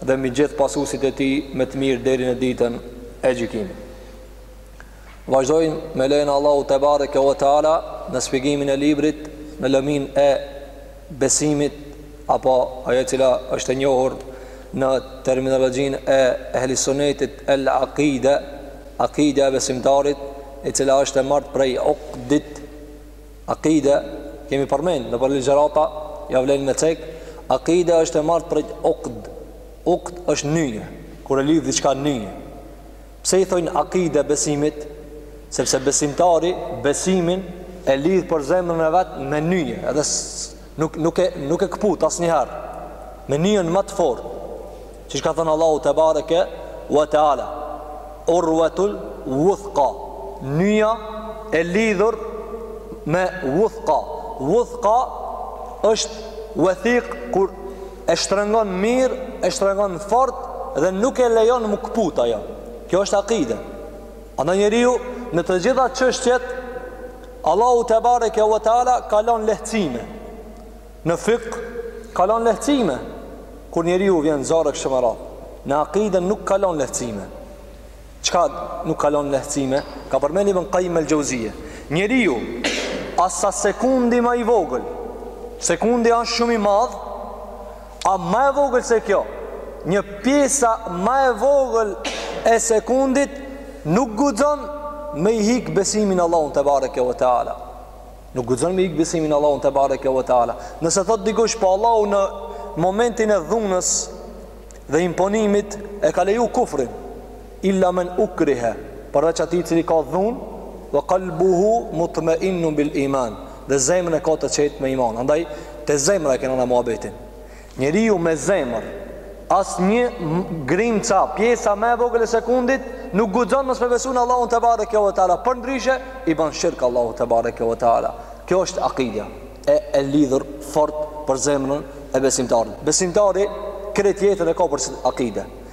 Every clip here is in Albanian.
dhe mbi gjithë pasuesit e tij me të mirë deri në ditën e gjykimit. Vazhdojmë me lejen e Allahut tebareke ve teala në shpjegimin e librit në lëminë e besimit apo ajo e cila është e njohur në terminologjinë e ehli sunnetit el akide, akidja e besimtarit, e cila është e marrë prej uqdit Akide, kemi përmend nëpër ligjërata, ja vlen me cek, akide është e marrë prej uqd. Uqd është nyje, kur e lidh diçka nyje. Pse i thojnë akide besimit? Sepse besimtari besimin e lidh për zemrën e vet me nyje, edhe nuk nuk e nuk e kput asnjëherë me nyjën ma të fortë. Siç ka thënë Allahu tebareke ve teala, urwatul wuthqa, nyja e lidhur me wuthqa. Wuthqa është wathiq kur e shtrëngon mirë, e shtrëngon fort dhe nuk e lejon me u kput ajo. Kjo është akide. Andaj njeriu në të gjitha çështjet Allahu tebareke ve teala ka lënë lehtësime. Në fik ka lënë lehtësime. Kur njeriu vjen zor e kështu me radhë. Në akide nuk ka lënë lehtësime. Qysh nuk ka lënë lehtësime? Ka përmend Ibn Kajjim el-Xhevzije. Njeriu as sekundi ma i vogël, sekundi është shumë i madh, A ma e vogël se kjo Një pjesa ma e vogël e sekundit Nuk guxon me i hik besimi n'Allahun tebareke ve teala Nuk guxon me i hik besimi n'Allahun tebareke ve teala Nëse thot dikush po Allahu në momentin e dhunës Dhe imponimit e ka leju kufrin Illa men ukrihe, përveç atij i cili ka dhunë, wa qalbuhu mutmainnun bil iman, dhe zemrën e ka të qetë me iman. Andaj te zemra e kena muhabetin. Njeriu me zemër, asnjë grimca, pjesa ma e vogël e sekundit nuk guxon mos me besu në Allahun tebareke ve teala, përndryshe i ban shirk Allahut tebareke ve teala. Kjo është akidja e e lidhur fort për zemrën e besimtarit. Besimtari krejt jetën e ka për akide.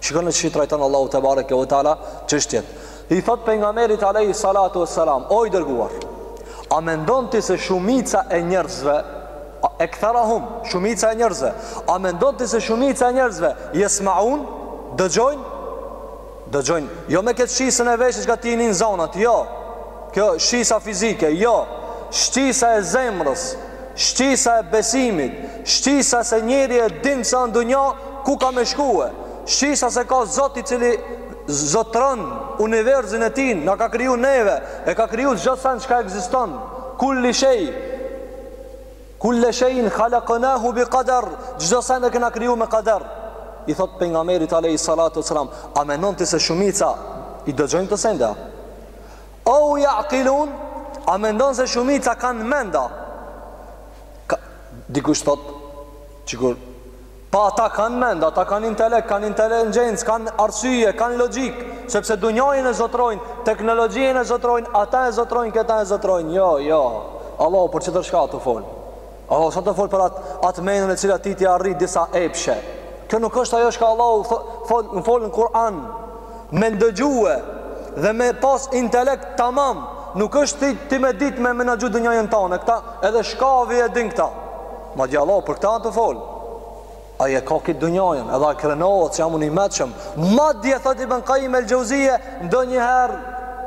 Shikoni si i trajton Allahu tebareke ve teala çështjet. I thot pejgamberit alejhi salatu ves selam, o i dërguar, a mendon ti se shumica e njerëzve ektherahum, shumica e njerëzve, a mendon ti se shumica e njerëzve jesmaune, dëgjojnë? Dëgjojnë, jo me këtë shqisën e veshit çka ti i nin zonat, jo. Kjo shqisa fizike, jo. Shqisa e zemrës, Shqisa e besimit, shqisa se njeri e din se a në dunja ku ka me shkue, shqisa se ka Zot i cili zotëron univerzin e tin, na ka kriju neve, e ka kriju çdo sen çka ekziston, kulli shej, kulle shejin halaknahu bi kader, çdo sen e kena kriju me kader. I thot Pejgamberit alejhi salatu selam, a menon ti se shumica i dëgjojnë këto sende, a? Au yaqilun, a mendon se shumica kanë menda? Ka, dikush thot, sikur pa ata kanë menda, ata kanë intelekt, kanë inteligjencë, kanë arsye, kanë logjik, sepse dunjajen e zotrojnë, teknologjinë e zotrojnë, ata e zotrojnë, këta e zotrojnë. Jo, jo. Allahu për tjetër çka tu fol. Allahu s'a tu fol për atë at menën e cila ty t'i arrit disa epshe. Kjo nuk është ajo çka Allahu fol në fol në Kur'an. Me ndëgjue dhe me pas intelekt tamam, nuk është ti, ti me dit me menaxhu dunjajen tane, këta edhe shkavi e din këta. Madje Allahu për këta a tu fol. Ai e ka këtë dunjajen, edhe a krenohet se jam unë i meçëm. Madje thot Ibn Kajim el Xhevzije, ndonjëherë,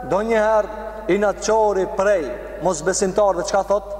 ndonjëherë inatçori prej mosbesimtarëve, çka thotë?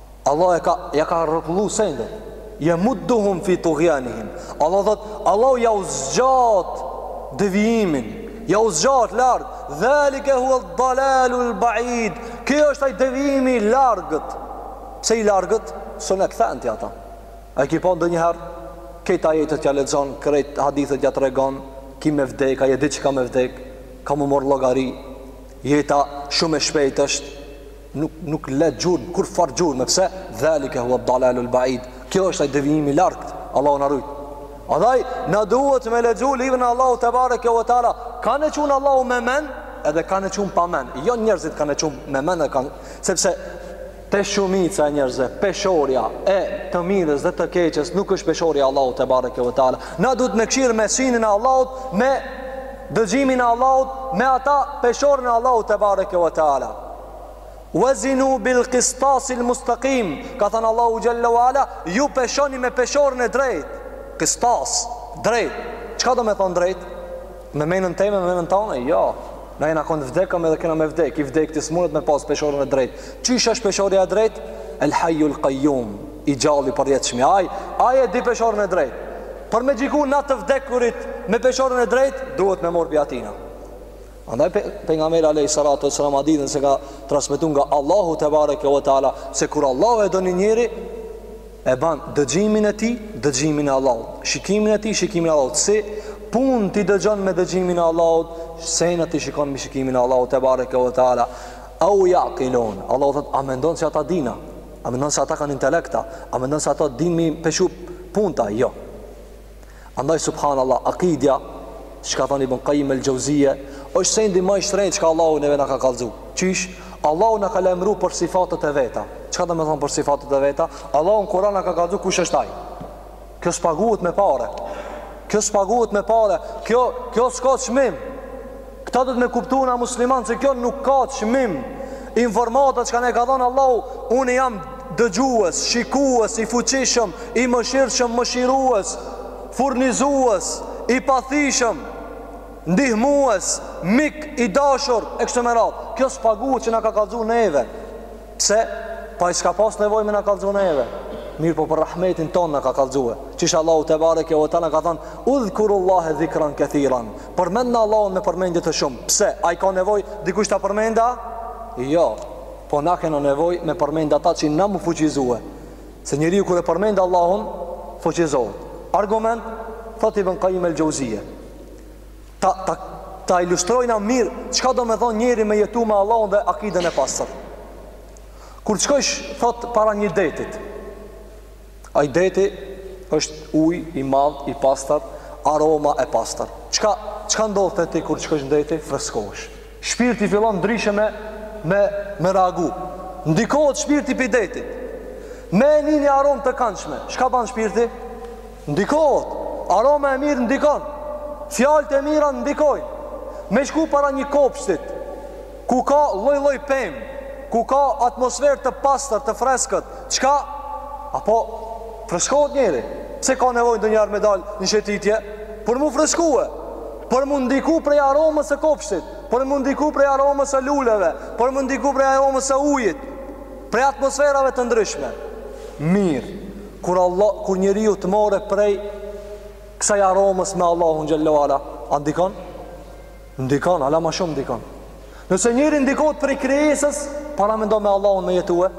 Allah e ka ja ka rrokullu sendet. Yamudduhum fi tughyanihim. Allah thot, Allahu ja u zgjat devijimin, ja u zgjat larg. Dhalika huwa ad-dalalu al-ba'id. Ky është ai devijimi i largët. Pse i largët? S'un e kthen ti ata. A e ki pa ndonjëherë, krejt ajetet ja lexon, krejt hadithet ja tregon, ki me vdek, ai e di që ka me vdek, ka m'u mor llogari. Jeta shumë e shpejtë është. nuk nuk le gjurmë kurrfar gjurmë pse dhalike huwa dalalul baid kjo është ai devijimi i largët Allahu na rujt Andaj, na duhet me lexu librin e Allahut tebareke ve teala. Kan e qun Allahu me men, edhe kan e qun pa men. Jo njerëzit kan e qun me men e kan, sepse te shumica e njerëzve peshorja e të mirës dhe të keqes nuk është peshorja e Allahut tebareke ve teala. Na duhet me kshyr me sinin e Allahut me dëgjimin e Allahut me ata peshoren e Allahut tebareke ve teala wazinu bil qistas al mustaqim ka than Allahu jalla ve ala ju peshoni me peshoren e drejt qistas drejt çka do me thon drejt me menën teme me menën tane jo na jena kon vdekëm edhe kena me vdek i vdekti s'munet me pas peshoren e drejt qysh është peshorja e drejt el hayyul qayyum i gjalli përjetshmi aj aj e di peshoren e drejt Për me gjyku na të vdekurit me peshoren e drejt, duhet me mor pi atina. Andaj Pejgamberi alejhi salatu ve selam hadithin se ka transmetu nga Allahu tebareke ve teala, se kur Allahu e do një njeri, e ban dëgjimin e tij, dëgjimin e Allahut, shikimin e tij, shikimin e Allahut, si punët i dëgjon me dëgjimin e Allahut, senet i shikon me shikimin e Allahut tebareke ve teala, au jakilun, Allahu thot, a mendon se ata din, a, A mendon se ata kanë intelekta? A mendon se ata dinë me peshu punt a? Jo. Andaj subhanallahu akidja, çka thot Ibn Qayyim el-Jauziyje, është sendi ma i shtrenjtë çka Allahu neve na ka kallzu. Qysh? Allahu na ka lajmru për sifatet e veta. Çka do me thonë për sifatet e veta? Allahu në Kur'an na ka kallzu kush është ai. Kjo spaguhet me pare. Kjo spaguhet me pare. Kjo, kjo s'ka çmim. Këta duhet me kuptu na musliman se kjo nuk ka çmim. Informata çka na e ka dhënë Allahu, unë jam dëgjues, shikues, i fuqishëm, i mëshirshëm, mëshirues, furnizues, i pathishëm, ndihmues, mik, i dashur, e kështu me radhë. Kjo spaguhet që na ka kalzu neve. Pse? Po ai s'ka pas nevojë me na kallzu neve. Mirëpo për rahmetin tonë na ka kallzue. Qysh Allahu tebareke ve teala ka thonë, udhkurullahe dhikran kethiran. Përmendne Allahun me përmendje të shumë. Pse? A i ka nevojë dikush ta përmend a? Jo. Po na kena nevojë me përmend ata që na mu fuqizue. Se njeriu kur e përmend Allahun, fuqizohet. Argument, thot Ibn Qayyim el-Jauziyje. ta ta ta ilustrojmë mirë çka do me thonë njeri me jetu me Allahun dhe akiden e pastër. Kur të shkosh thot para një detit. Ai deti është ujë i madh i pastër, aroma e pastër. Çka çka ndodh te ti kur të shkosh në deti? Freskohesh. Shpirti fillon ndryshe me me me reagu. Ndikohet shpirti pej detit. Me një aromë të këndshme. Çka bën shpirti? Ndikohet, aroma e mirë ndikon, fjalët e mira ndikojnë. Me shku para një kopshtit, ku ka lloj lloj pemë, ku ka atmosferë të pastër, të freskët, çka? A po freskohet njeri, se ka nevojë ndonjë herë me dal në shëtitje? Për mu freskue, për mu ndiku prej aromës së kopshtit, për mu ndiku prej aromës së luleve, për mu ndiku prej aromës së ujit, prej atmosferave të ndryshme. Mirë. Kur Allah kur njeriu të marrë prej kësaj aromës me Allahun xhelle ve ala, a ndikon? Ndikon, ala ma shumë ndikon. Nëse njeri ndikohet prej krijesës, paramendo me Allahun me jetue,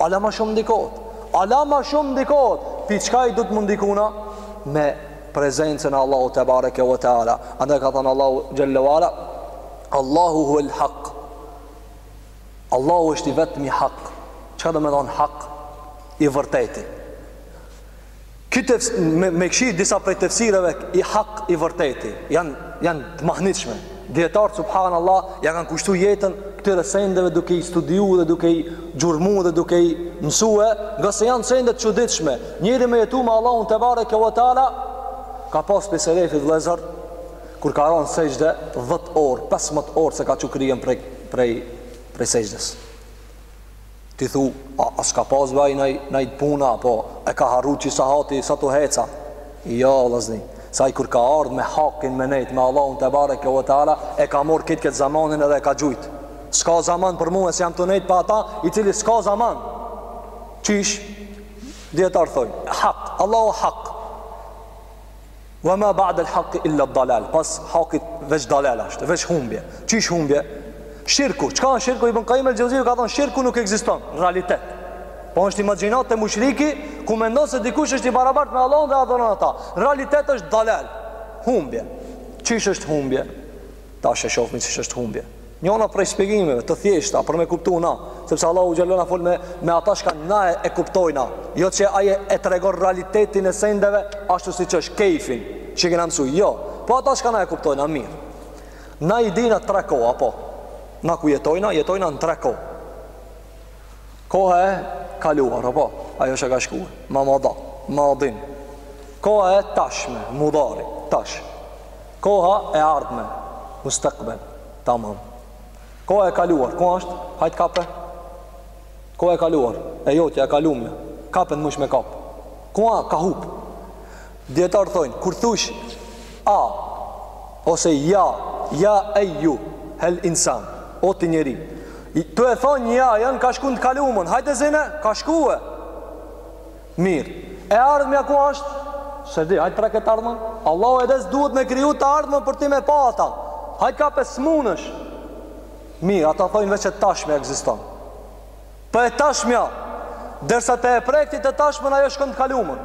ala ma shumë ndikohet. Ala ma shumë ndikohet. Pi çkajit duhet mu ndiku na me prezencën e Allahut tebareke ve teala. Andaj ka thënë Allahu xhelle ve ala, Allahu huwal haq. Allahu është i vetmi hak. Çka do me thonë hak? I vërteti. Ti me, me këqyr disa prej tefsireve i hak i vërteti. Jan jan të mahnitshme. Dijetarët subhanallah ja kanë kushtu jetën këtyre sendeve duke i studiu dhe duke i gjurmu dhe duke i msue, ngase janë sende të çuditshme. Njeri me jetu me Allahun tebareke ve teala ka pas pej selefit vëllazër kur ka rënë sexhde 10 orë, 15 orë s'e ka çu kryen prej prej prej sexhdes. Ti thu, a, a s'ka pas be aj, naj puna, po e ka harru që sahati, sa tu hec. Jo, lazëm, s'aj kur ka ardhë me hakin me nejtë, me Allahun tebareke ve teala, e ka marrë kët këtë zamanin edhe e ka gjujtë. S'ka zaman për mue se jam tu nejtë me ata, i cili s'ka zaman. Çish, dijetarët thojnë, hak, Allahu hak. Wa ma ba'd al-haqq illa ad-dalal. Pas hakit veç dalal është, veç humbje. Çish humbje? Shirku. Çka është shirku? Ibn Qayyim al-Jauziy ka thënë shirku nuk ekziston, realitet. Po është imagjinat e mushrikit ku mendon se dikush është i barabartë me Allahun dhe adhuron ata. Realitet është dalal, humbje. Çish është humbje? Tash e shofim se ç'është humbje. Njona prej shpjegimeve të thjeshta për me kuptu na, sepse Allahu xhallahu na fol me me ata çka na e, e kuptojna, jo që ai e tregon realitetin e sendeve ashtu siç është kejfin, çi kena mësu. Jo, po ata çka na e kuptojna. Mirë. Na i dina tre kohë apo na ku jetojna, jetojna në tre kohë. Koha e kaluar apo ajo që ka shkue, ma, mada, madin. Koha e tashme, mudari, tash. Koha e ardhme, mustakbel, tamam. Koha e kaluar, ku është? Hajt kape. Koha e kaluar, e jotja e kalume. Kape në mush me kap. Ku a? Ka hup? Dijetarët thojnë, kur thush a ose ja, ja ejjuhel insan, o ti njeri. Tu e thonë ja, ja-ja ka shku n'të kalumën. Hajt e zine, ka shkue. Mirë. E ardhmja ku është? S'e di, hajt preke të ardhmën. Allahu edhe duhet me kriju të ardhmën për ti me pa ata. Hajt kape, s'munesh. Mirë, ata thojnë veç e tashmja ekziston. Për po e tashmja, dersa ta prek ti të tashmën ajo shkon n'të kalumën.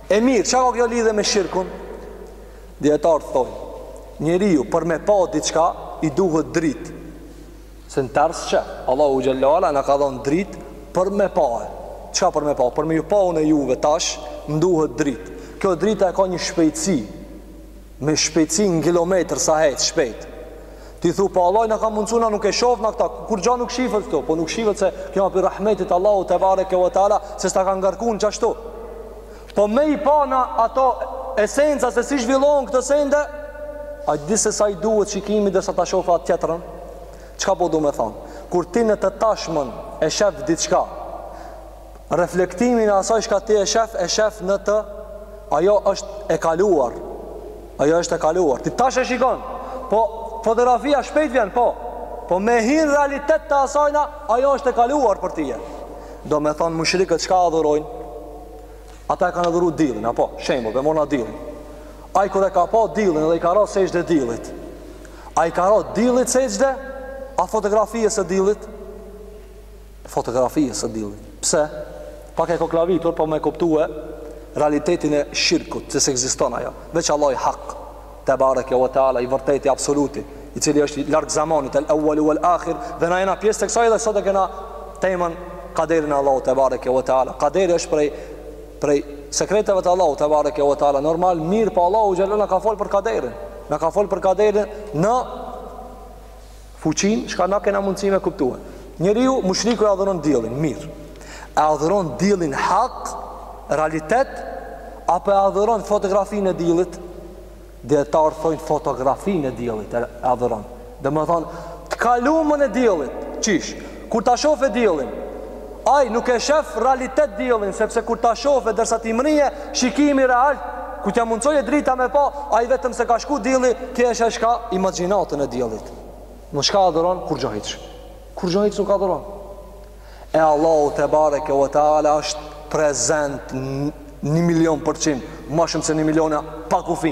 E mirë, çka ka kjo lidhje me shirkun? Dijetarët thojnë, njeriu për me pa diçka i duhet dritë. Se në terr s'sheh, Allahu xhallahu na ka dhënë dritë për me pa e. Çka për me pa? Për me ju pa unë e juve tash, më duhet dritë. Kjo drita e ka një shpejtësi, me shpejtësi në kilometër sa hec shpejt. Ti thu po Allahu na ka mundësu, na nuk e shofna këta, kurgja nuk shifet këtu. Po nuk shifet se kjo a pi rahmetit Allahut tebareke ve teala se s'ta ka ngarku qashtu po me i pa na ato esenca se si zhvillon këto sende a di se sa i duhet shikimit dersa ta shof atë tjetrën, çka po du me thonë kur ti në të tashmën e shef diçka Reflektimin e asaj çka ti e shef, e shef në të, ajo është e kaluar. Ajo është e kaluar. Ti tash e shikon. Po fotografia shpejt vjen, po. Po me hi n'realitet të asajna, ajo është e kaluar për ti. Domethonë mushrikët çka adhurojnë? Ata e kanë adhuru dillin, apo? Shembull, me marrë dillin. Ai kur e ka pa dillin edhe i ka ra sexhde dillit. A i ka ra dillit sexhde a fotografisë së dillit? fotografijës së dillit. Pse? Pak e koklavitur po me kuptue realitetin e shirkut, se s'ekziston ajo. Veç Allahi Hak, Te Bareke ve Teala, i Vërteti, Absoluti, i cili është larg zamanit, El Ewwelu Wel Ahir, dhe na jena pjesë të kësaj dhe sot e kena temën Kaderin e Allahut Te Bareke ve Teala. Kaderi është prej prej sekreteve të Allahut Te Bareke ve Teala, normal, mirë, po Allahu xhelle na ka fol për Kaderin. Na ka fol për Kaderin në Fuqinë, çka na kena mundësi me kuptue. Njeriu, mushriku e adhuron diellin, mirë. E adhuron diellin hak, realitet, apo e adhuron fotografinë e diellit? Dijetarët thojnë fotografinë e diellit e adhuron. Domethonë, të kalumën e diellit, qysh? Kur ta shofe diellin. Ai nuk e shef realitet diellin, sepse kur ta shofe derisa t'i mrije, shikimi real kur t'ja mundsoje drita me pa, ai vetëm se ka shku dielli, ti e sheh çka imagjinatën e diellit. Çka adhuron? Kurgjo hiç. Kurgjo hiç nuk adhuron. E Allahu te bareke ve teala është prezent një milion për qind, ma shumë se një miliona pa kufi.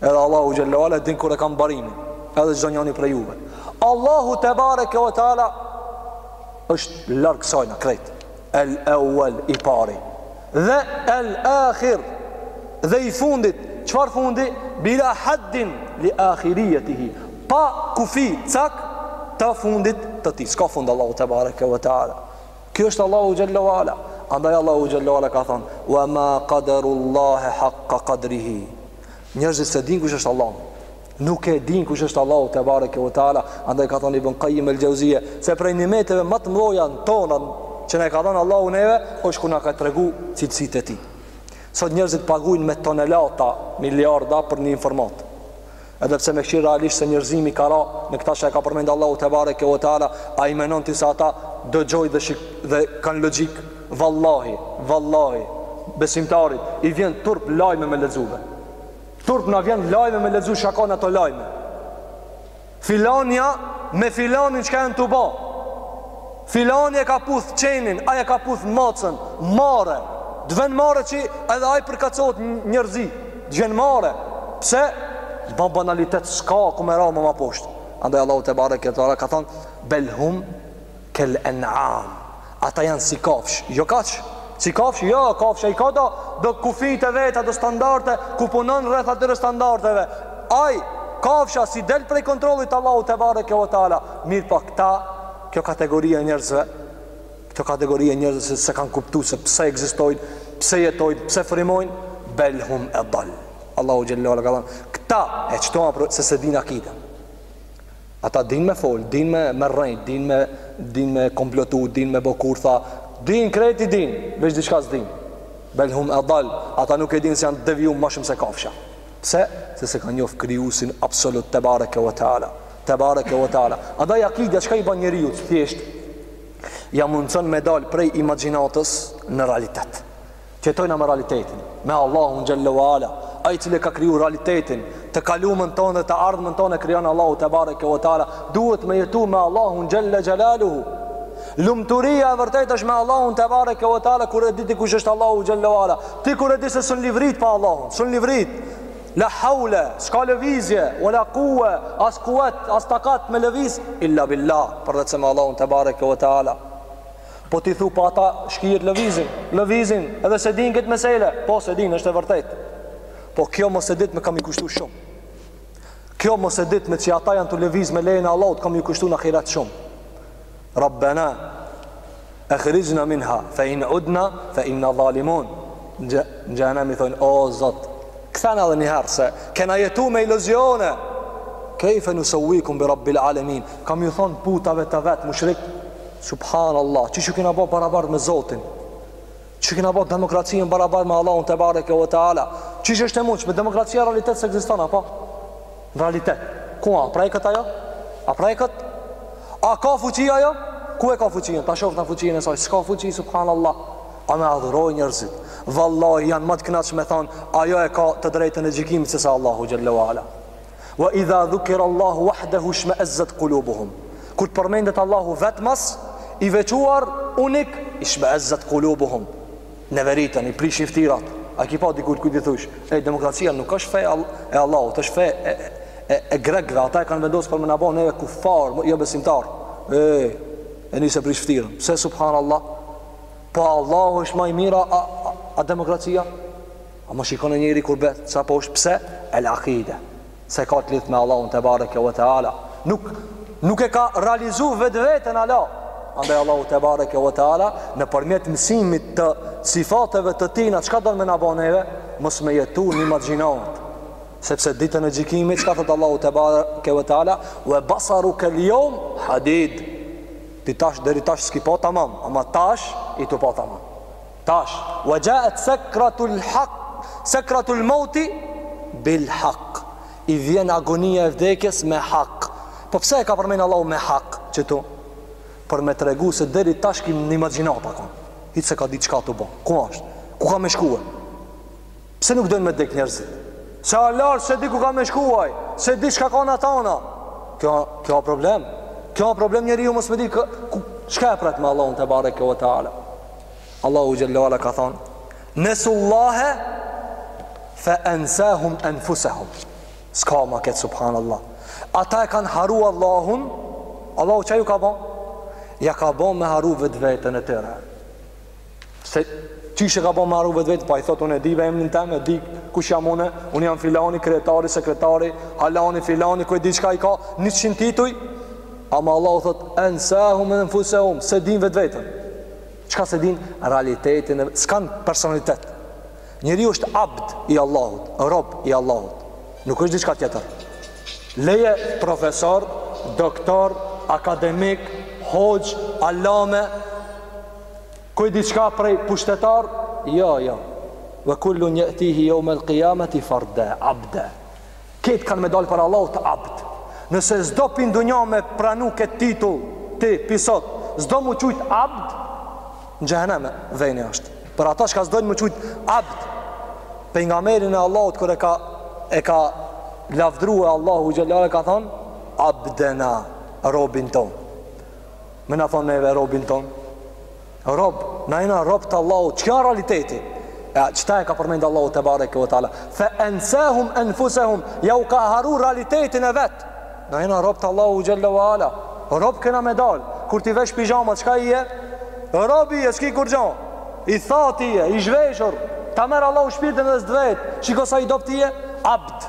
Edhe Allahu xhalla wala e din kur e ka mbarimin, edhe çdo njëri prej juve. Allahu te bareke ve teala është larg kësajna krejt. El awwal i pari dhe el akhir dhe i fundit. Çfarë fundi? Bila haddin li akhiriyatihi. Pa kufi cak të fundit të tij. S'ka fund Allahu te bareke ve teala. Ky është Allahu xhalla wala. Andaj Allahu xhalla wala ka thënë: "Wa ma qadarullaha haqqa qadrihi." Njerëzit s'e din kush është Allahu. Nuk e din kush është Allahu te bareke u teala, andaj ka thënë Ibn Qayyim el-Jauziye, se prej nimeteve ma të mdhaja n'tona që na e ka dhënë Allahu neve, është kur na ka tregu cilësitë e tij. Sot njerëzit paguajnë me tonelata, miliarda për një informat. Edhe pse me kshyr realisht se njerëzimi ka ra në këta që e ka përmendë Allahu te bareke u teala, a menon ti se ata dëgjojnë dhe sheh dhe kanë logjikë. Vallahi, vallahi, besimtarit i vjen turp lajme me lexuve. Turp na vjen lajme me lexu çka kanë ato lajme. Filanja me filanin çka janë tu ba. Filanja e ka puth çenin, aja ka puth macën, marre. Të vjen marre që edhe ai për ka cohet njerëzi. Të vjen marre. Pse? Ba- banalitet s'ka ku me ra ma ma poshtë. Andaj Allahu te bareke ve teala ka thon bel hum Kel en'am, ata janë si kafshë, jo kaq, si kafshë, jo, kafsha i ka do, do kufijtë e veta, do standarde, ku punon rreth atyre standardeve, ai, kafsha si del prej kontrollit të Allahut tebareke ve teala, mirë po këta, kjo kategori e njerëzve, kjo kategori e njerëzve se, s'e kanë kuptu se pse ekzistojnë, pse jetojnë, pse frymojnë, bel hum edal. Allahu xhelle ve ala ka thonë, këta e qeto pra se s'e dinë akiden. Ata dinë me folë, dinë me, me rrejtë, dinë me, dinë me komplotu, dinë me bo kurtha, dinë krejt i dinë, veç diçka s'dinë. Bel hum edal, ata nuk e dinë se janë deviju ma shumë se kafsha. Pse? Se s'e kanë njoft krijuesin absolut tebareke ve teala. Tebareke ve teala. A da akidja çka i ban njeriut thjesht, ja mundëson me dalë prej imagjinatës në realitet. Të jetojna me realitetin, me Allahun xhelle ve ala, ai i cili ka kriju realitetin, të kaluamën tonë dhe të ardhmën tonë e krijon Allahu tebareke ve teala. Duhet me jetu me Allahun xhalla xhalaluhu. Lumturia e vërtet është me Allahun tebareke ve teala kur e di ti kush është Allahu xhelle ve ala. Ti kur e di se s'un livrit pa Allahun, s'un livrit. La haule, s'ka lëvizje, ve la kuwe, as kuet, as takat me lëviz, illa billah, përveçse me Allahun tebareke ve teala. Po ti thu, po ata shkijet lëvizin, lëvizin, edhe s'e dinë këtë mesele, po s'e dinë, është e vërtet. Po kjo mosedijtme ka me ju kushtu shumë. Kjo mosedijtme që ata janë tu lëviz me lejen e Allahut, ka me ju kushtu në ahiret shumë. Rabbena, ekhrixhna minha, fe in udna, fe inna dhalimun. Në xhehnem i thonë, o Zot, kthena edhe njëherë se, kena jetu me iluzione, kejfe nusevvikum bi Rabbil Alemin, kanë me ju thonë putave të vetë, mushrik, Subhan Allah, qysh ju kena bo barabar me Zotin, qysh kena bo demokracinë barabar me Allahun tebareke ve teala, qysh është e mundshme, demokracia realitet s'ekziston, apo? Në realitet, ku a preket ajo? A preket? A ka fuqi ajo? Ku e ka fuqinë? Ta shofna fuqinë e saj, s'ka fuqi, subhan Allah, ama e adhurojnë njërzit, vallahi janë ma të knaqur me thonë, ajo e ka të drejtën e gjykimit se sa Allahu xhelle ve ala. Wa idha dhukira Allahu wahdahu shma'azzat qulubuhum. Kur të përmendet Allahu vetmas, i veçuar, unik, shma'azzat qulubuhum. Neveriten, i prishin ftyrat. A ki pa dikur kujt i thush, e demokracia nuk është fe e Allahut, është fe e, e, e grekëve, ata e kanë vendosur për më na bën neve kufar, jo besimtar. E, e nis e prish ftyrën. Se subhanallahu Po Allahu është më i mirë a, a, a demokracia? Ama shikone njeri kur bëhet sa bosh është pse? El akide. S'e ka të lidht me Allahun tebareke ve teala. Nuk nuk e ka realizu vetveten ala. Andaj Allahu tebareke ve teala nëpërmjet mësimit të sifateve të tina çka don me na bë neve? Mos me jetu në imagjinat. Sepse ditën e gjykimit çka thot Allahu tebareke ve teala? Wa basarukal yawm hadid. Ti tash deri tash s'ki pa tamam, ama tash je tu pa tamam. Tash, wa ja'at sakratul haq, sakratul mauti bil haq. I vjen agonia e vdekjes me hak. Po pse e ka përmend Allahu me hak këtu? Për me tregu se deri tash ki në imagjinat kon. Hiç s'e ka ditë çka tu bo. Ku është? Ku ka me shkuar? Pse nuk dojnë me dek njerëzit? Se a lartë s'e di ku ka me shku S'e di çka ka n'at anë Kjo, kjo problem Kjo problem njeriu mos me ditë Çka e pret me Allahun tebareke ve teala Allahu xhel-le ve ala ka thënë: "Nesullahe fa ansahum anfusahum." S'ka ma keq subhanallah. Ata e kanë harru Allahun, Allahu çka ju ka bë? Ja ka bë me harru vetveten e tyre. Se qysh e ka bë me harru vetveten, po ai thotë unë e di vendin tem, e di kush jam unë, unë jam filani, kryetari, sekretari, halani, filani, ku e di çka i ka, 100 tituj. Ama Allahu thotë ansahum anfusahum, s'e din vetveten. Çka s'e din realitetin S'kan personalitet Njeri është abd i Allahut Rob i Allahut Nuk është diçka tjetër Leje profesor, doktor, akademik, hoxhë, alame Ku di çka prej pushtetar Jo, jo Ve kullun jetihi jeumel kijameti ferda Abde Krejt kanë me dalë para Allahut të abd. Nëse s'do pi n'dunja me pranu këtë titull, ti, pi sot s'do m'u qujtë abd, në xhehenem veni është për ata çka s'dojnë m'u qujtë abd, pejgamberin e Allahut kur e ka, e ka lavdru Allahu xhel-le ve ala ka thonë, abdena, robin tonë. Me na thonë neve, robin tonë. Rob, na jena rob të Allahut, çka realiteti? E qeta e ka përmend Allahu tebareke ve teala? Fe ensehum, enfusehum, ja u ka harru realitetin e vet. Na jena rob të Allahut xhel-le ve ala. Rob kena me dalë, kur t'i vesh pizhamat, çka je? Rob je, s'ki kurgjo. I thatë je, i zhveshur, ta merr Allahu shpirtin dhe s't'vet, shiko sa i dobët je? Abd.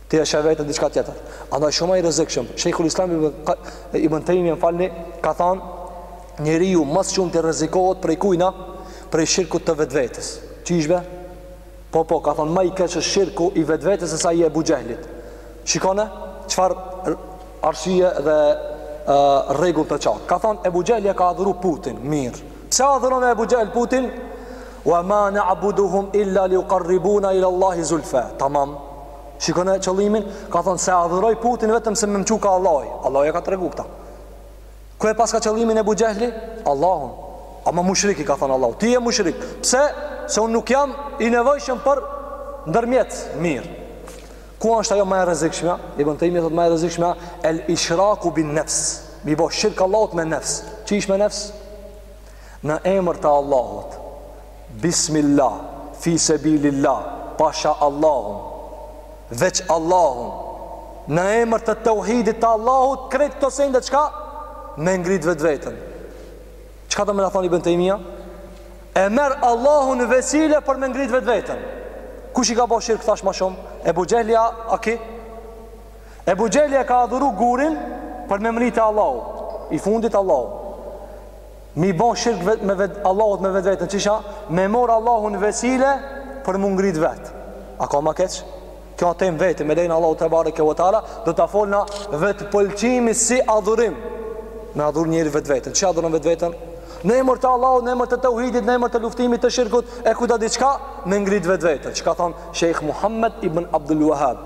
Ti e sheh veten diçka tjetër. Andaj shumë i rrezikshëm. Sheikhul Islam Ibn Taymiyyah falni ka thënë njeriu më shumë të rrezikohet prej kujna prej shirkut të vetvetes. Qysh be? Po po, ka thënë më i keq është shirku i vetvetes se sa i Ebu Xhehlit. Shikone çfarë arsye dhe rregull të qartë. Ka thënë Ebu Xhehli ka adhuru putin, mirë. Pse adhuron Ebu Xhehl putin? Wa ma na'buduhum illa liuqarribuna ila Allahi zulfa. Tamam. Shikone qëllimin, ka thon s'e adhuroj putin vetëm se me m'çu ka Allahi. Allahu e ka tregu këta. Ku e paska qëllimin Ebu Xhehli? Allahun. Ama mushrik i ka thon Allahu. Ti je mushrik. Pse? Se un nuk jam i nevojshëm për ndërmjet. Mirë, ku është ajo ma e rrezikshmja? Ibn Tejmija thot ma e rrezikshmja el ishraku bin nefs. M'i bo shirk Allahut me nefs Qysh me nefs? Në emër të Allahut Bismillah Fi sebilillah Pasha Allahun Veç Allahun Në emër të teuhidit të Allahut Krejt kto sende çka? Me ngrit vetveten Çka do me na thon Ibn Tejmija? E merr Allahun vesile për me ngrit vetveten Kush i ka bo shirk tash ma shumë? Ebu Xhehli a, a ky? Ebu Xhehli e ka adhuru gurin për me mrri te Allahu, i fundit Allahu. M'i bo shirk vet, me vet, Allahut me vetveten, qysh a, me e morr Allahun vesile për m'u ngrit vetë. A ka ma keq? Kjo â temë n'veti, me lejen e Allahut tebareke ve teala, do ta folna vetëpëlqimi si adhurim. Me adhuru njeri vetveten. Qysh adhuron vetveten? Në emër të Allahut, në emër të tauhidit, në emër të luftimit të shirkut, e ku ta di çka, me ngrit vetveten. Çka thon Sheikh Muhammed ibn Abdul Wahhab,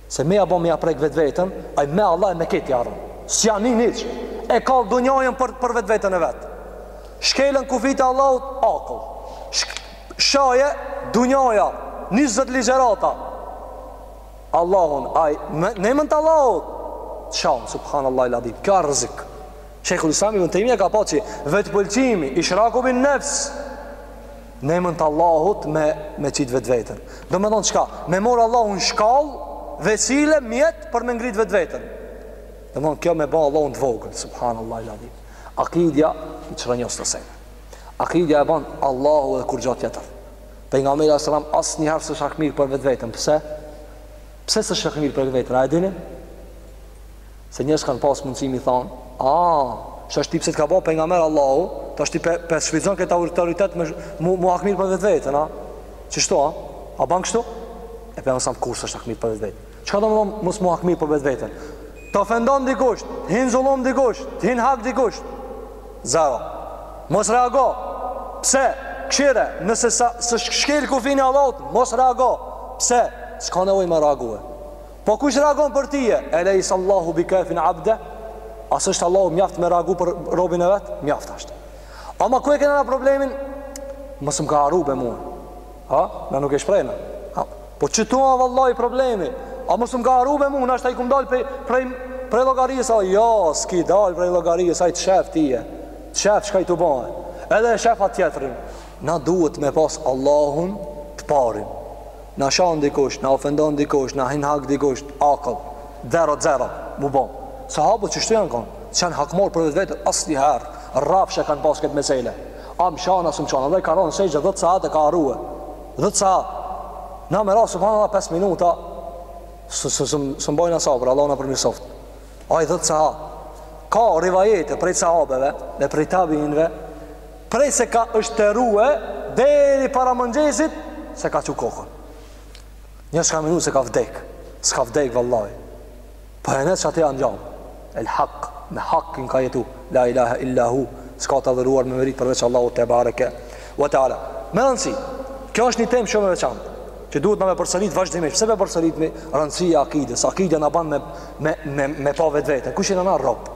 Se me ja bo me ja prek vetveten Aj me Allah e me këtë ja rënë S'ja nin hiç E kall dunjajën për, për vetveten e vet Shkelen kufijt e Allahut Akull Shk Shaje dunjaja Njëzet ligjërata Allahun Aj me, N'emën t'Allahut Shan Subhanallahil adhim Kjo â rrezik Shejhul Islam Ibn Tejmije ka po që Vetëpëlqimi Ishraku bin nefs Në emën të Allahut me me qit vetveten. Domethon çka? Me morr Allahun shkallë, vesile, mjet për me ngrit vetveten. Domethon kjo me bo Allahun të vogël, subhanallahil adhim. Akidja i çrrënjos kto sene. Akidja e ban Allahu dhe kurgja tjetër. Pejgamberi alejhi selam asnjëherë s'është hakmir për vetveten. Pse? Pse s'është hakmir për vetveten? A e dini? Se njerëz kanë pas mundësi m'i thonë, a, tash ti pse të ka bo pejgamber Allahu, tash ti pe, pe shfrytzon këtë autoritet me mu, m'u hakmir për vetveten, a? Qështu, a? A banë kështu? E për nësam kurr s'është hakmir për vetveten. Çka domethonë, mos m'u hakmir për vetveten? Të ofendon dikush, të hin zullum dikush, të hin n'hak dikush. Zero. Mos reago. Pse? Kshyre, nëse sa, s'shkel kufin e Allahut, mos reago. Pse? S'ka nevojë me reago. Po kush reagon për tije? E lejse Allahu bi kafin abde? A s'është Allahu mjaft me reagu për robin e vet? Mjaft asht. Ama ku e kena na problemin? Mos më ka harru be mu. Ha? Na nuk e shprejna. Ha? Po qëtu a vallahi problemi. A mos më ka harru be mu? Nashta i kom dalë prej, prej, prej llogarisë? A jo, s'ki dalë prej llogarisë, ai të shef tije. Të shef, çka je tu ba e. Edhe e shef atë tjetrin. Na duhet me pas Allahun të parin. Na shan dikush, na ofendon dikush, na hin n'hak dikush, akull. Zero zero mu bo. Sahabët qështu janë kon. S'janë hakmarr për vete asnjëherë. Rrafsh e kanë pas këtë mesele. A më shan a s'më shan. Andaj kanë rënë sexhde 10 saat, e ka harru. 10 saat. Na me ra subhanallahu 5 minuta. Së së së së mbajmë sabër, Allahu na përmisoftë. Ai 10 saat. Ka rivajete prej sahabeve dhe prej tabiinve Prej se ka është terru e, deri para mëngjesit, s'e ka çu kokën. Njerëz ka menu se ka vdek, s'ka vdek vallahi. Po e nësë që atë janë gjallë. El hak, me hakin ka jetu, la ilaha illa hu, s'ka të adhuruar me meritë përveç Allahut tebareke wa ta'ala. Me rëndësi, kjo është një temë shumë e veçantë që duhet na me përsërit vazhdimisht. Pse me përsërit me rëndësia e akides? Akide na bën me me me me pa vetvete. Kush jena na? Rob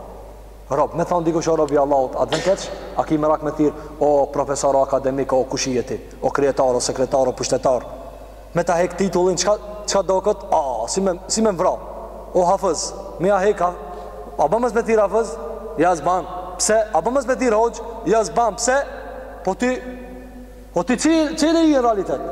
Rob, me të thanë dikush o robi i Allahut, a të vjen keq, a ki merak me të thirr o profesor, o akademik, o kush je ti, o kryetar, o sekretar, o pushtetar, me ta hek titullin, çka, çka t'doket, a, si me, si me m'vra, o hafëz, me ia hek, a ban mos me thirr hafëz, ja s'ban, pse, a ban mos me thirr hoxhë, ja s'ban, pse, po ti, po ti cili, cili je në realitet,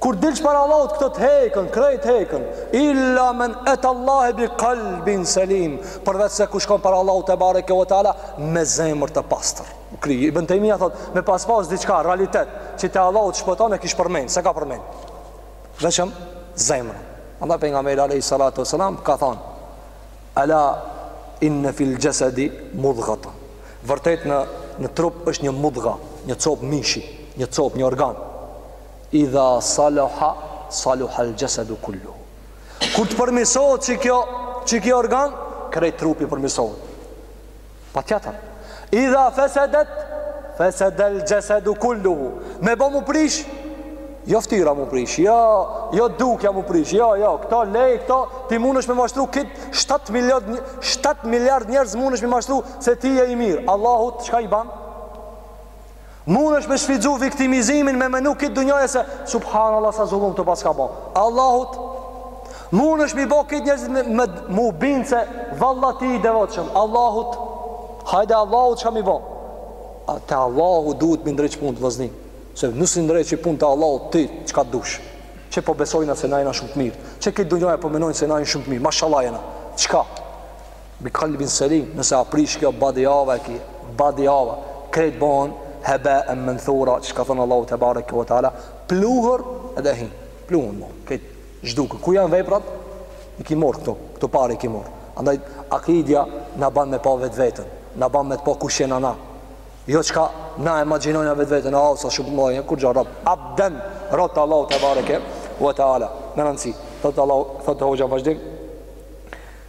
Kur dilsh para Allahut këto të heken, krejt të heken. Illa men eta Allahe bi kalbin selim. Përveç se kush shkon para Allahut tebareke ve teala, me zemër të pastër. Kqyr, Ibn Tejmija thotë, me pas pas diçka, realitet, që te Allahu t'shpëton e kish përmen, s'e ka përmen. Veçëm zemër. Andaj Pejgamberi alejhi salatu ve selam, ka thon, ala inne fil xhesedi mudgat. Vërtet në, në trup është një mudga, një copë mishi, një copë, një organ. Idha salaha saluha al jasadu kulluhu. Kur të përmirësohet qikjo, qikjo organ, krejt trupi përmirësohet. Patjetër. Idha fasadat fasada al jasadu kulluhu. Me bo mu prish, jo ftyra mu prish, jo, jo dukja mu prish, jo, jo, këto lej, këto ti mundesh me mashtru kit 7 miliard 7 miliard njerëz mundesh me mashtru se ti je i mirë. Allahu çka i ban? Mundesh me shfrytëzu viktimizimin me menu krejt dunjaja se Subhanallah sa zullum të paska bo Allahut Mundesh me bo krejt njerëzit me, me mu bind se Valla ti i devotshëm Allahut Hajde Allahut çka mi bo A te Allahu duhet mi ndreq punët vllazni Se nëse s'i ndreq punët te Allahu ti çka dush Që po besojnë ata se na jena shumë të mirë Që krejt dunjaja po menojnë se na jena shumë të mirë Mashallah jena Çka? Bi kalbin selim, nëse a prish kjo badjava e ki, badjava, krejt bon, hebaen menthura, që ka thënë Allahu tebareke ve teala, pluhur edhe hi, pluhur mo, krejt zhduken, ku janë veprat, i ki morë këto, këto pare i ki morë. Andaj, akidja na ban me pa vetveten, na ban me pa kush jena na, jo çka na e imagjinojna vetveten, a, sa shumë mojë, kurgjo rob, abden, rob të Allahut tebareke ve teala, në nënësi, thotë Allahu, thotë Hoxha vazhdim,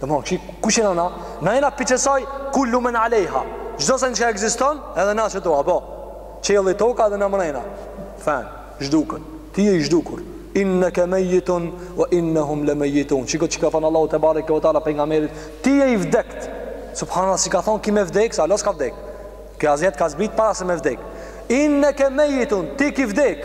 Domethon kush jena na? Na jena prej qësaj kullu men alejha. Çdo sen që ekziston, edhe na që to, apo? Që e li toka edhe na mrena. Fan, zhduken. Ti je i zhdukur. Inneke mejjitun, ve innehum le mejjitun. Shiko çka ka thonë Allahu tebareke ve teala Pejgamberit. Ti je i vdekt. Subhanallah, s'i ka thonë ki me vdek, se hala s'ka vdek. Ky ajet ka zbit para se me vdek. Inneke mejjitun, ti ki vdek.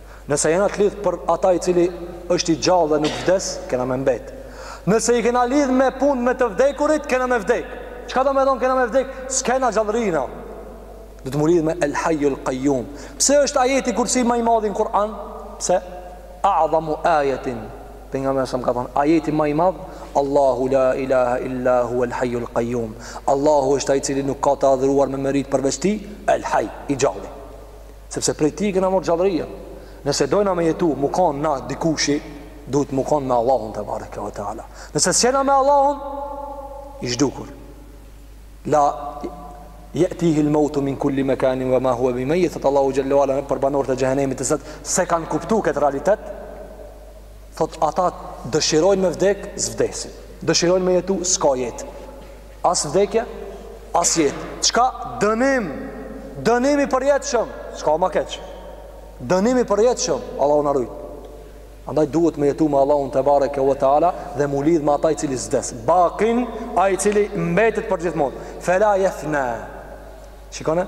Nëse jena të lidh për ata i cili është i gjallë dhe nuk vdes, kena me mbet. Nëse i kena lidh me punë me të vdekurit, kena me vdek. Çka do me thonë kena me vdek? S'kena gjallërina. Duhet mu lidh me El Hayyu El Qayyum. Pse është ajeti kursi ma i madhi në Kur'an? Pse? A'zamu ayatin. Pejgamberi alejhi selam ka thonë, ajeti ma i madhi, Allahu la ilaha illa huwa El Hayyu El Qayyum. Allahu është ai i cili nuk ka të adhuruar me meritë përveç tij, El Hayy, i gjalli. Sepse prej tij kena marrë gjallërinë. Nëse dojna me jetu, mu kanë na dikushi, duhet mu kanë me Allahun tebareke ve teala. Nëse s'jena me Allahun, i zhdukur. La Je'tihil mautu min kulli mekanin wa ma huwa bimayyit thot Allahu xhelle ve ala për banorët e xhehenemit të cilët s'e kanë kuptuar këtë realitet thot ata dëshirojnë me vdek s'vdesin dëshirojnë me jetu s'ka jetë As vdekje, as jetë. Çka dënim? Dënim i përjetshëm. Çka o ma keq? Dënim i përjetshëm. Allahu na rujt. Andaj duhet me jetu me Allahun tebareke ve teala dhe mu lidh me ata i cili s'vdes. Bakin, ai i cili mbetet përgjithmonë. Fela jefna. Shikone?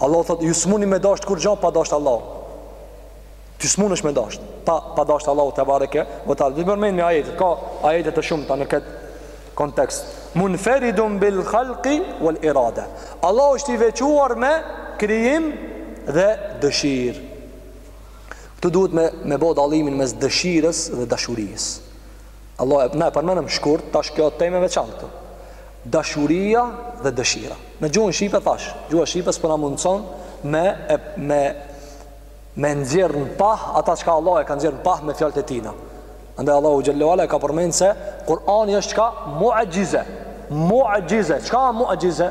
Allahu thotë ju s'muni me dashtë kurgjo pa dashtë Allahu Ti s'munesh me dashtë pa, pa dashtë Allahu tebareke ve teala, dhe përmenëm ajetet Ka ajete të shumta në këtë kontekst Munferidun bil khalki vel irade Allahu është i veçuar me krijim dhe dëshirë Këtu duhet me, me bo dallimin mes dëshirës dhe dashurisë Allah, na e përmendëm shkurt, tash kjo temë e veçantë. Dashuria dhe dëshira. Në gjuhën shqipe thash, gjuha shqipe s'po na mundson me e, me me nxjerr në pah ata çka Allahu e ka nxjerr në pah me fjalët e tina. Andaj Allahu xhelle ve ala ka përmend se Kur'ani asht çka mu'xhize. Mu'xhize, çka mu'xhize?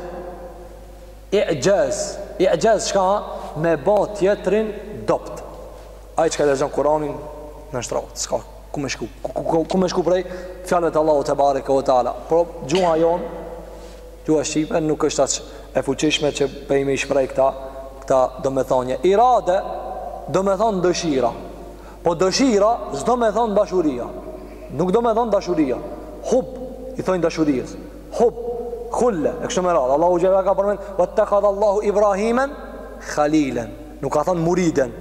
I'xhaz. I'xhaz çka? Me ba tjetrin dobt. Ai që i lexon Kur'anin nënshtrohet, s'ka ku me shku. Ku, ku, ku me shku prej fjalëve të Allahut tebareke ve teala. Por gjuha jon, gjuha shqipe nuk është aq e fuqishme që me i shpreh këta, këta domethënie. Irade domethën dëshira. Po dëshira s'do me thon dashuria. Nuk do me thon dashuria. Hub i thojn dashurisë. Hub, hulle, e kështu me radhë. Allahu xhelle ka përmend, "Wattakhadha Allahu Ibrahimen khalilan." Nuk ka thënë muriden.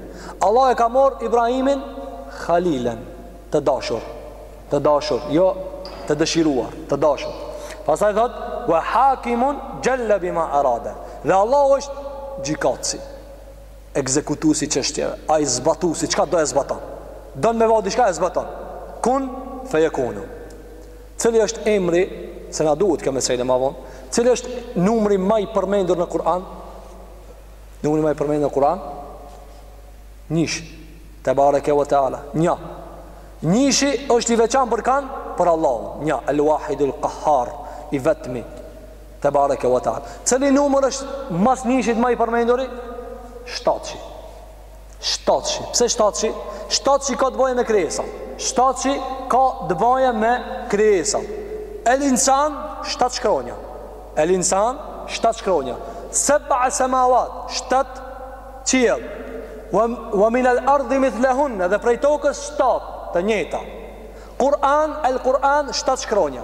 Allah e ka marrë Ibrahimin Khalilen, të dashur, të dashur, jo të dëshiruar, të dashur. Pastaj thot, "Wa hakimun xhelle bima arada." Dhe Allahu është gjykatësi, ekzekutuesi i çështjeve, ai zbatuesi, çka do e zbaton. Don me ba diçka e zbaton. Kun fe jekunu. Cili është emri se na duhet kjo mesele ma vonë? Cili është numri ma i përmendur në Kur'an? Numri ma i përmendur në Kur'an Njëshi Tebareke ve teala Nja Njëshi është i veçan për kanë Për Allahun Nja El Wahidul Kahhar I vetmi Tebareke ve teala Cili numër është mas njëshit ma i përmenduri Shtatëshi Shtatshi, pse shtatshi? Shtatshi ka të bëjë me krijesa. Shtatshi ka të bëjë me krijesa. El insan shtat shkronja. El insan shtat shkronja. Sab'a samawat, shtat qiell. Wa wa min al-ardhi mithlahunn, dhe prej tokës shtat të njëjta. Kur'an, el Kur'an shtat shkronja.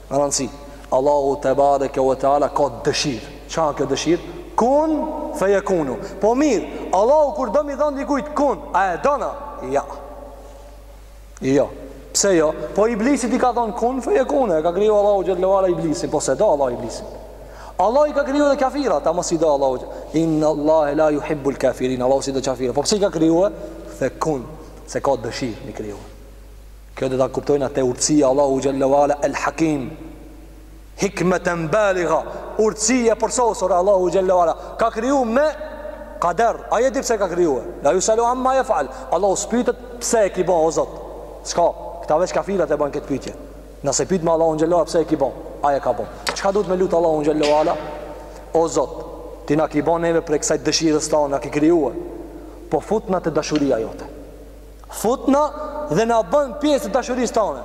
rëndësi. Allahu tebareke ve teala ka dëshirë. Çka ka dëshirë? Kun fe jekunu. Po mirë, Allahu kur do me i thon dikujt kun, a e don a? Ja. Jo. Pse jo? Po iblisit i ka thon kun fe jekunu, e ka kriju Allahu xhelle ve ala iblisin, po s'e do Allahu iblisin. Allah i ka kriju dhe kafirat, ama s'i do Allahu xhelle. Inna Allahe la juhibbul kafirin, Allahu s'i do kafirat. Po pse i ka kriju e? Dhe kun, se ka dëshirë me i kriju. Kjo duhet ta kuptojmë atë, urtësia e Allahut xhelle ve ala El Hakim. Hikmeten baligha, urtësi e përsosur e Allahut xhelle ve ala. Ka kriju me kader. Ai e di pse e ka kriju e. La yusalu amma yafal. Allahu s'pytet pse e ke bo o Zot. S'ka. Këta veç kafirat e bajn këtë pyetje. Na s'e pytim Allahun xhelle pse e ke bo? Ai e ka bo. Çka duhet me lut Allahun xhelle ve ala? O Zot, ti na ke bo neve prej kësaj dëshirës tane, na ke krijuar. Po futna te dashuria jote. Futna dhe na ban pjesë të dashurisë tane.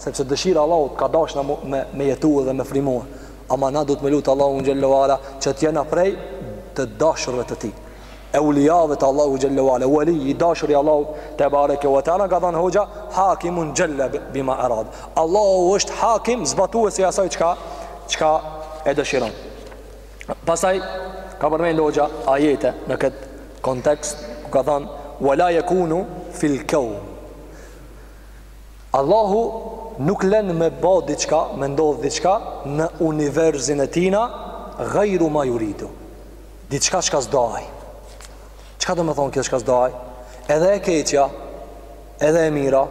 Sepse dëshira Allahu ka dasht na me, me jetu dhe me frymu. Ama na duhet me lutë Allahun xhelle ve ala që t'jena prej të dashurve të tij. Eulijave të Allahut xhelle ve ala. Ueli, i dashuri i Allahut tebareke ve teala. Ka thanë hoxha hakimun xhelle bima erad. Allahu është hakim zbatues i asaj çka, çka e dëshiron. Pasaj ka përmend hoxha ajete në këtë kontekst ku ka thonë Wala jekunu fil keun Allahu nuk len me bo diçka, me ndodh diçka në univerzin e tina gajru ma juridu diçka çka s'do ai çka do me thonë kjo çka s'do ai edhe e keqja edhe e mira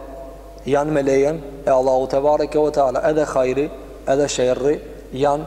janë me lejen e Allahut tebareke ve teala edhe hajri edhe sherri janë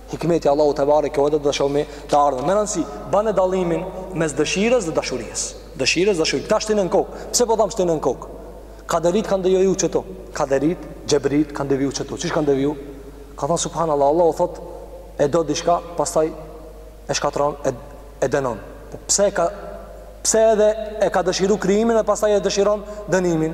Hikmeti i Allahut tebareke ve teala do ta shohim në të ardhmen. Me rëndësi, bane dallimin mes dëshirës dhe dashurisë. Dëshirës dhe dashurisë. Këta shtine në kokë. Pse po tham shtine në kokë? Kaderitë kanë deviju qëtu. Kaderitë, xhebritë kanë deviju qëtu. Qysh kanë deviju? Ka thonë subhanallahu, Allahu thot e do diçka, pastaj e shkatron e e dënon. Po pse ka pse edhe e ka dëshiru krijimin e pastaj e dëshiron dënimin?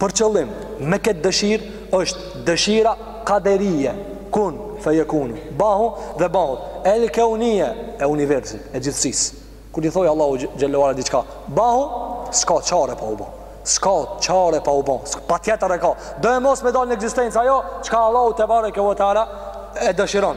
për qëllim me këtë dëshirë është dëshira kaderije kun fejekunu bahu dhe bahet el keunije e universit e gjithësisë kur i thot Allahu xhelle ve ala diçka bahu s'ka çare pa u bo s'ka çare pa u bo patjetër e ka doemos me dalë në eksistencë ajo çka Allahu tebareke ve teala e dëshiron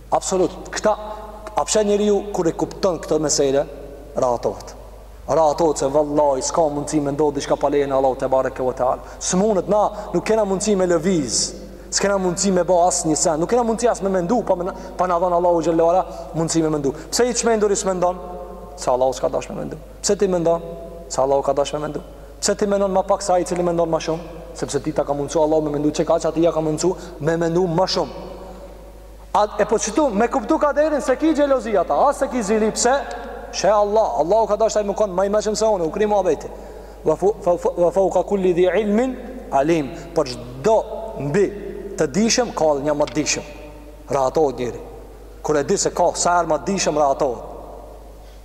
Absolut, këta, a pse njeriu kur e kupton këto mesele, rahatohet. Rahatohet se vëllai s'ka mundësi me ndodhë diçka pa lejen e Allahut tebareke ve teala. S'munet na, nuk kena mundësi me lëviz, s'kena mundësi me bo asnjë sen, nuk kena mundësi as me mendu pa me na, pa na dhënë Allahu xhelle ve ala mundësi me mendu. Pse i çmenduri s'mendon? Se Allahu s'ka dasht me mendu. Pse ti mendon? Se Allahu ka dasht me mendu. Pse ti mendon ma pak se ai i cili mendon më shumë? Sepse ti ta ka mundësu Allahu me mendu qaq e atij ja ka mundësu me mendu më shumë. A e po qëtu me kuptu kaderin s'e ki xhelozi ata, as s'e ki zili pse? Se Allah, Allahu ka dasht ai me kon ma i meçëm se unë, u kry muhabeti. Wa fauka kulli dhi ilmin alim, por çdo mbi të dijshëm ka një ma të dijshëm. Rahatohet njeri. Kur e di se ka sa ma të dijshëm rahatohet.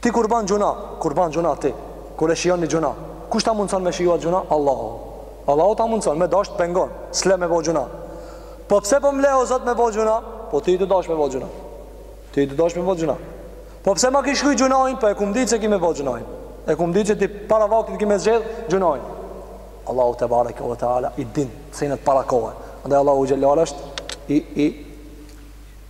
Ti kur ban gjynah, kur ban gjynah ti, kur e shijon një gjynah, kush ta mundëson me shiju atë gjynah? Allahu. Allahu ta mundëson, me dashtë pengon, s'le me bo gjynah. Po pse po m'le o Zot me bo gjynah? Po ti je tu dashtë me bo gjynah. Ti je tu dashtë me bo gjynah. Po pse ma ki shkru gjynahin? Po e kum ditë se ki me bo gjynahin. E kum ditë se ti para vaktit ki me zgjedh gjynahin. Allahu tebareke ve teala, i din senet para kohe. Andaj Allahu xhelle është i, i,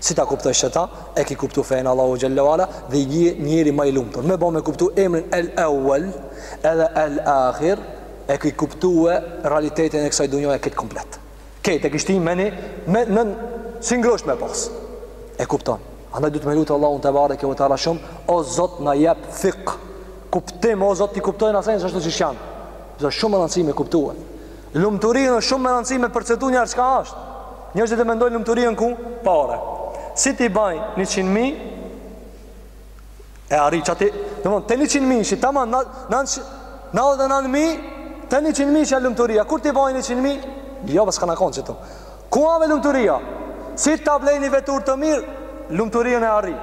Si ta kuptojsh këta e ki kuptu fenë Allahu xhelle ve ala edhe je njeri ma i lumtur. Me bo me kuptu emrin El Ewwel edhe El Akhir e ki kuptu realitetin e kësaj dunjaje komplet. Ke te kish ti menimen sigurisht me pas. E kupton. Andaj duhet me lutë Allahun tebareke ve teala shumë o zot na jep fikh kuptim o zot t'i kuptojmë senet ashtu qysh janë. Osht shumë rëndësi me kuptue. Lumturinë është shumë me rëndësi me perceptu njeri çka është. Njerëzit e mendojnë lumturinë ku? Pare. Si t'i baj njëqind mijë, e arri qaty, i du një njëqind mijë, që taman dhe një mijë, te njëqind mijë qe lumturia. Kur t'i ban njëqind mijë? Jo, s'paska konë qetu. Ku a be lumturia? Si ta blej një vetur të mirë, lumturia në arri.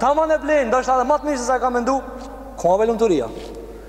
Ta ma në blej, ndështë adhe matë mishë se ka mendu, ku ave lumturia?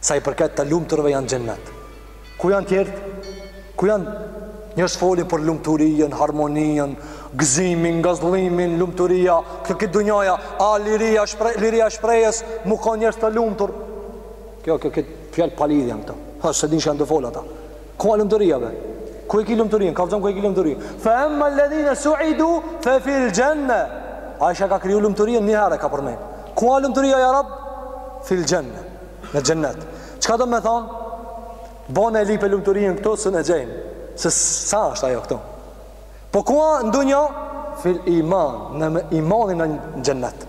Sa i përket të lumturve janë n'xhennet. Ku janë tjerët? Ku janë njerëz folin për lumturinë, harmoninë, gëzimin, ngazllimin, lumturia, kjo këtë dunjaja, a liria, shpre, liria e shprehjes, m'u kon njerëz të lumtur. Kjo kjo këtë fjalë pa lidhje janë këto. Ha, s'e din çka janë të folë ata. Ku a lumturia be? Ku e ki lumturinë? Kallzom ku e ki lumturinë? Fe emma ledhine suidu fe fil xhenne. Ai që e ka kriju lumturinë një herë ka përmen. Ku a lumturia ja rab? Fil xhenne. Në xhennet. Çka do me thanë? Bon e lype lumturinë këtu s'e gjen. Se sa është ajo këtu? Po ku a n'dunja? Fil iman. Në iman e në xhennet.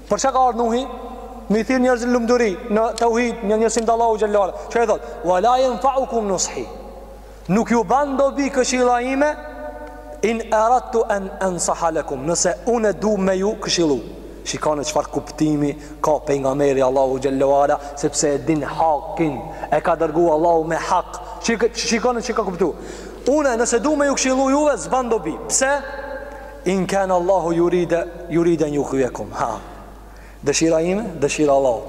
Për çka ka ardh Nuhi? Me i thirr njerëzit në lumturi, në tauhid, në njësim të Allahu xhallahu. Çka i thot? Wa la yanfa'ukum nushi. Nuk ju ban dobi këshilla ime in aradtu an ansaha lakum. Nëse unë du me ju këshillu. Shikoni çfarë kuptimi ka pejgamberi i Allahut xhalla wa ala, sepse e din hakin. E ka dërgu Allahu me hak. Shikoni çka ka kuptu. Unë nëse du me ju këshillu juve, s'ban dobi. Pse? In kan Allahu yuridu an yughwiyakum. Ha. Dëshira ime, dëshira e Allahut.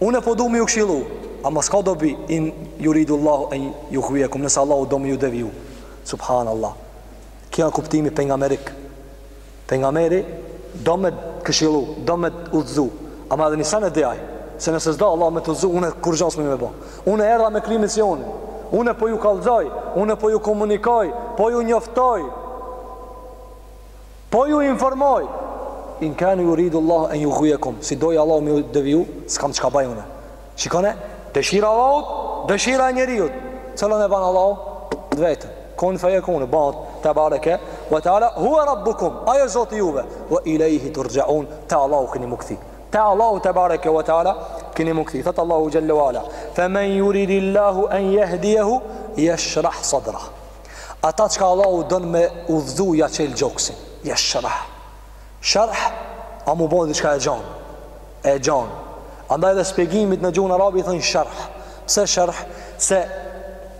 Unë po du me ju këshillu, ama s'ka dobi in yuridu Allahu an yughwiyakum, nëse Allahu do me ju deviu. Subhanallah. Kjo është kuptimi pejgamberik. Pejgamberi do me të këshillu, do me të udhëzu, ama edhe ni sen e di ai, se nëse s'do Allah me të udhëzu, unë kurgja s'muj me bo. Unë erdha me kry misionin. Unë po ju kallzoj, unë po ju komunikoj, po ju njoftoj. Po ju informoj. In kanu yuridu Allah an yughwiyakum. Si dojë Allah me ju deviu, s'kam çka baj unë. Shikone, dëshira e Allahut, dëshira e njeriut. Cilën e ban Allahu? Të veten. Kun fe jekun, ban tebareke ve teala, huwa rabbukum, ai o Zoti juve. Ve ilejhi turxhaun, te Allahu keni m'u kthy. Te Allahu te bareke ve teala keni mu kthi. Thot Allahu xhelle ve ala, "Fe men yuridillahu an yahdiyahu yashrah sadrah." Atë çka Allahu don me udhëzu ja çel gjoksin. Yashrah. Sharh â mu bo diçka e gjan. E gjan. Andaj edhe shpjegimit në gjuhën arabe i thonë sharh. Pse sharh? Se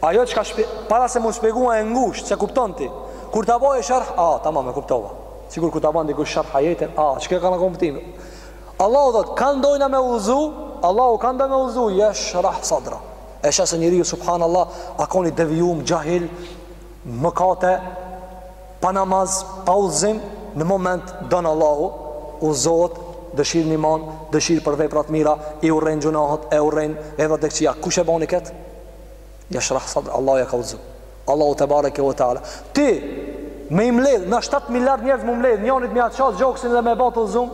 ajo çka shpe... para se mu shpjegu â e ngushtë, s'e kupton ti. Kur ta bëjë sharh, a tamam e kuptova. Sikur kur ta ban dikush sharh ajetin, ah, çka ka kuptimi. Allahu thot, kanë dojna me udhëzu, Allahu kanë don me udhëzu, jesh rah sadra. E sheh se njeriu, subhanallah, a kon i devijum, xhahil, mëkate, pa namaz, pa udhëzim, në moment, donë Allahu, udhëzohet, dëshirë n'iman, dëshirë për vepra t'mira, i urren gjunahet, e urren, edhe të këqijat, kush e boni këtë? Jesh rah sadra, Allahu ja ka udhëzu. Allahu te bareke ve teala. Ti me i mbledh, na 7 miliard njerëz mu mbledh, njanit me ja çel gjoksin dhe me e ba t'udhzum.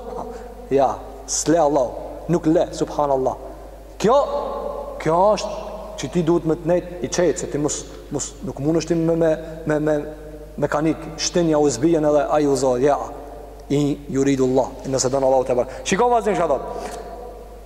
Jo, s'le Allahu, nuk le, subhanallah. Kjo, kjo është që ti duhet me të nejt i qetë, se ti mos, mos, nuk mundesh ti me, me, me, me mekanik, shtinja USB-n edhe ai udhzohet, jo, i juridu Allah, nëse don Allahu te barë. Shiko vazhdon çka thot,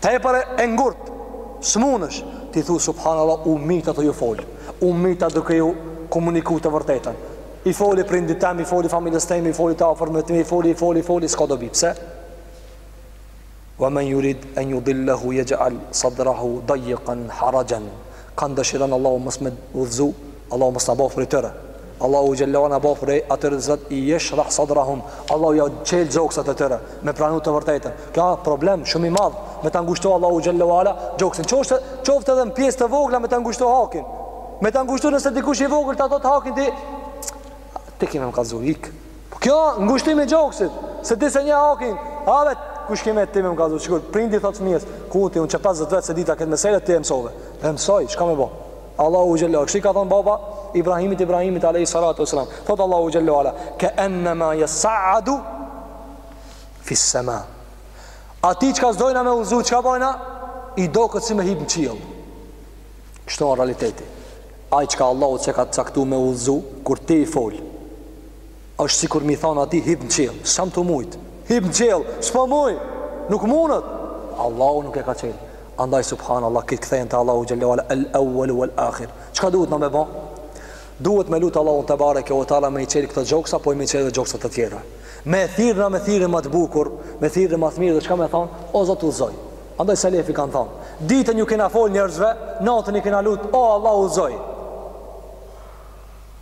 Tepër e ngurt. S'munësh ti thu subhanallah u myta tu ju fol. U myta duke ju komunikuar të vërtetën. I foli prindit tem, i foli familjes teme, i foli të afërmve të mi, i foli, i foli, i foli, s'ka dobi. Pse? Wa man yurid an yudillahu yaj'al sadrahu dayqan harajan. Kan dëshiron Allahu mos me udhzu Allahu mos na bëftë prej tyre. Allahu xhellala na bëftë prej atyre që i jesh rah sadrahum. Allahu ja çel gjoksat e tyre me pranu të vërtetën. Kjo është problem shumë i madh me ta ngushtu Allahu xhellala gjoksin. Qoftë qoftë edhe në pjesë të vogla me ta ngushtu hakin. Me ta ngushtu nëse dikush i vogël ta thotë hakin ti ti ke me m'kallzu ik. Po kjo â ngushtim i gjoksit, se ti s'e njeh hakin, a vet kush ke me ti m'kallzu. Sikur prindi i thotë fëmijës, ku ti unë qe pesëdhjetë vjet s'e dita këtë meselë ti e mësove. E mësoj, çka me bë? Allahu xhelalu. Kështu i ka thënë baba Ibrahimit Ibrahimit alayhi salatu wasalam. Thot Allahu xhelalu ala, "Ka annama yas'adu fi as-sama." Ati çka s'dojna me udhzu, çka bojna? I doket si me hip në qiell. Kështu â realiteti. Ai çka Allahu s'e ka caktu me udhzu, kur ti i fol, Është sikur mi thonë ati hip në qiell, s'kam të mujt. Hip në qiell, s'po muj. Nuk mundet. Allahu nuk e ka çel. Andaj subhanallahu krejt kthehen te Allahu xhelalu ala el awwal wal akhir. Çka duhet na me bë? Duhet me lut Allahun te bareke o taala me i çel këto gjoksa, po edhe me çel gjoksa të tjera. Me thirr na me thirrjen më të bukur, me thirrjen më të mirë, çka me thon? O Zot udhzoj. Andaj selefi kan thon. Ditën ju kena fol njerëzve, natën i kena lut, o Allahu udhzoj.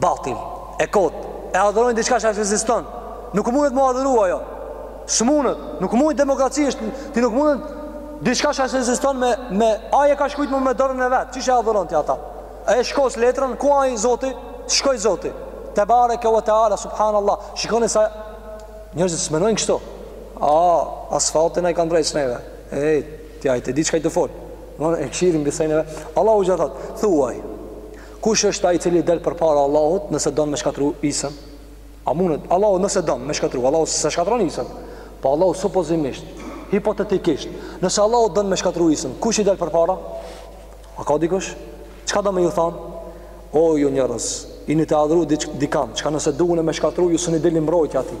Batil, e kotë, e adhurojnë diçka që as ekziston. Nuk mundet mu adhurua ajo. S'mundet, nuk mundesh, ti nuk mundet diçka që as ekziston me me ai e ka shkrujt me dorën e vet. Qysh e adhuron ti ata? E shkoq letrën, ku â Zoti? Shkoi Zoti. Tebareke ve teala subhanallahu. Shikoni sa njerëzit s'menojnë kështu. A asfaltin e kanë drejt neve. Ej, ti a je t'e di çka je tu fol. Vën e kshyrin besojnë. Allahu ju thotë, thuaj, Kush është ai i cili del përpara Allahut nëse don me shkatërru Isën? A mundet? Allahu nëse don me shkatërru, Allahu s'e shkatërron Isën. Po Allahu, supozimisht, hipotetikisht, nëse Allahu don me shkatërru Isën, kush i del përpara? A ka dikush? Çka do me ju thonë? O ju njerëz, jeni tu adhuru dikan, çka nëse duan me shkatërru ju s'muni dilni n'mbrojtje atij.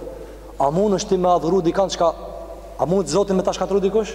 A mundesh ti me adhuru dikan çka, a mund Zotin me ta shkatërru dikush?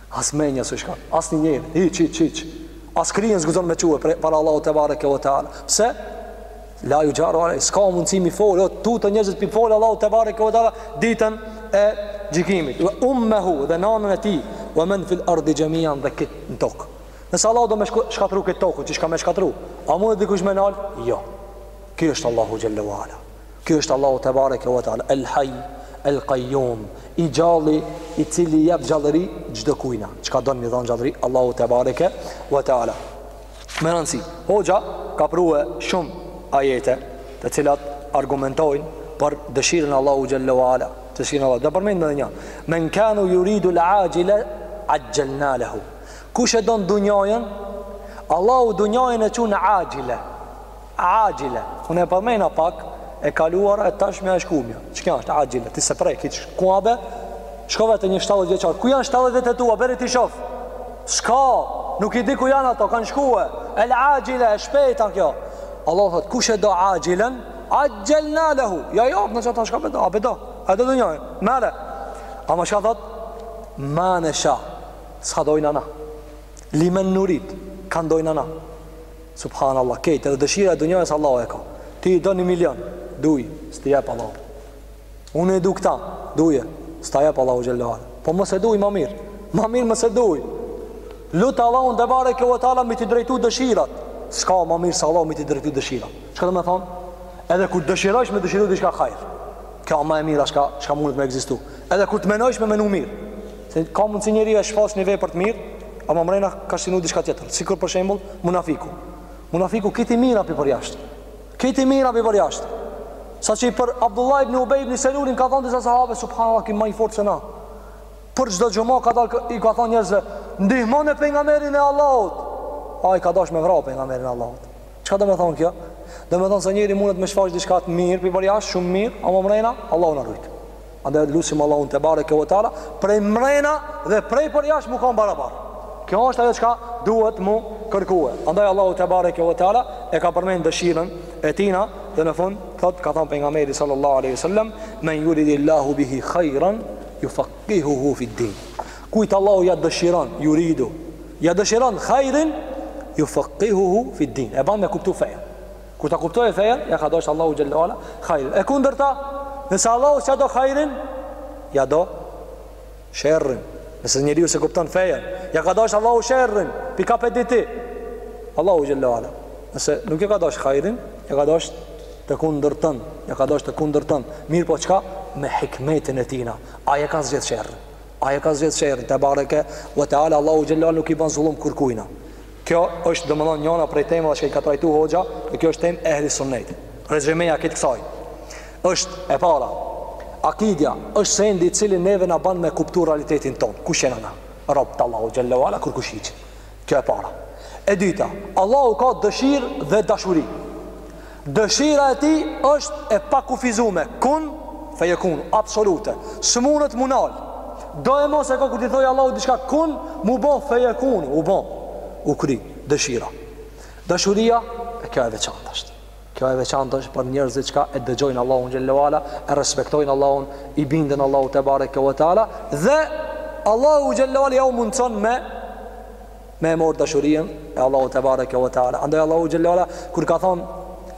As menja s'u shkon. As një njeri. Hiç, hiç, hiç. As kryen s'guxon me çue përpara Allahut tebareke ve teala. Pse? La juxharu alejh, s'ka mundësi me fol, a kur te njerëzit pi fol, Allahu tebareke ve teala ditën e gjykimit. Ve ummehu dhe nanën e tij, ve men fil ardi xhemian dhe krejt në tokë. Nëse Allahu do me shku, shkatërru këtë tokën, qysh ka me shkatërru? A mundet dikush me nalë? Jo. Ky është Allahu xhel-le ve ala. Ky është Allahu tebareke ve teala, El Hajj, El Kajjum, i gjalli i cili i jep gjallëri çdokujna. Çka don mi dhon gjallëri Allahu tebareke ve teala. Me rëndësi, hoxha ka prue shumë ajete të cilat argumentojnë për dëshirën Allahut xhel-le ve ala, dëshirën Allahut, e përmendim edhe një men kane juridul axhilete axhelna lehu kush e don dunjanë, Allahu dunjanë e qun axhile Axhile, unë e përmena prak e kaluara e tashmja e shkumja. Çka është axhile, ti s'e pret, kqyr ku â be, shkove te një 70 vjeçar, ku janë 70 vjetë e tua, bjeri t'i shoh, s'ka, nuk i di ku janë ato, kanë shkue, el axhile, e shpejta kjo. Allah thotë, kush e do axhilen, axhelna lehu, ja jo, na, qe, çka po do, a po do, a do dunja, merre, ama çka thotë, ma nesha, çka dojm na, limen nurid, kan dojm na, Subhanallah krejt edhe dëshira e dunjajës Allahu e ka ti i do një milion duj s't'i jep Allahu unë e du këta duje s'ta jep Allahu xhel-le ve ala po mos e duj ma mir ma mir mos e duj lut Allahun tebareke ve teala me t'i drejtu dëshirat s'ka ma mir se Allahu me t'i drejtu dëshirat çka do me thonë edhe kur dëshirojsh me dëshiru diçka hajr. Kjo më e mira çka çka mundet me ekzistu. Edhe kur të menojsh me menu mirë. Se ka mundësi njeriu e shfaq një vepër të mirë, ama mrena ka shënuar diçka tjetër. Sikur për shembull, munafiku. Munafiku ki t'mira pi përjashtë. Ki t'mira pi përjashtë. Sa që i për Abdullah ibn Ubej ibn Selulin ka thonë disa sahabe, subhanallah, ki ma i fort se na. Për çdo xhuma ka dalë, i ka thonë njerëzve, ndihmone pejgamberin e Allahut. Ai ka dash me vra pejgamberin e Allahut. Çka do me thonë kjo? Do me thonë se njeri mundet me shfaq diçka të mirë, pi përjashtë, shumë mirë, ama mrena, Allahu na rujt. Andaj lusim Allahun te bareke ve teala prej mrena dhe prej përjashtë mu kon barabar. Kjo ashtë ajo çka duhet mu kërkue. Andaj Allahu te bareke ve teala e ka përmend dëshirën e tina dhe në fund thot ka than pejgamberi sallallahu alaihi wasallam men yuridillahu bihi khairan yufaqihuhu fi din. Kujt Allahu ja dëshiron, yuridu, ja dëshiron khairin yufaqihuhu fi din. E ban me kuptu fejën. Kur ta kuptojë fejen, ja ka dashtë Allahu xhallahu ala hajrin. E kundërta, nëse Allahu s'ja do hajrin, ja do sherrin. Nëse njeriu se kupton fejen, ja ka dashtë Allahu sherrin, pika pe diti. Allahu xhallahu ala. Nëse nuk e ka dashtë hajrin, ja ka dashtë të kundërtën, ja ka dashtë të kundërtën. Mirë po çka? Me hikmetin e tina. Ai e ka zgjedh sherrin. Ai e ka zgjedh sherrin. Te bareke ve teala, Allahu gjellal nuk i ban zullum kurkujna. Kjo është domethënë njëra prej temave që i ka trajtu hoxha dhe kjo është temë ehli sunnet. Rezimeja këtë kësaj është e para, akidja është sendi i cili neve na ban me kuptu realitetin ton, kush jena na, rob të Allahu xhalla wala kurkush hiç. Kjo e para. E dyta, Allahu ka dëshirë dhe dashuri. Dëshira e tij është e pakufizume, kun fejekun, absolute. S'munët mu nal. Doemos se ka kur t'i thojë Allahu diçka kun, mu bo fejekun, u bo. U kry, dëshira. Dashuria, e kjo e veçantë asht. Kjo e veçantë asht për njerëzit çka e dëgjojnë Allahun xhallahu ala, e respektojnë Allahun, i binden Allahut te bareke ve teala dhe Allahu xhallahu ala ja u mundson me me e mor dashurien e Allahut te bareke ve teala andaj Allahu xhelalu ala kur ka thon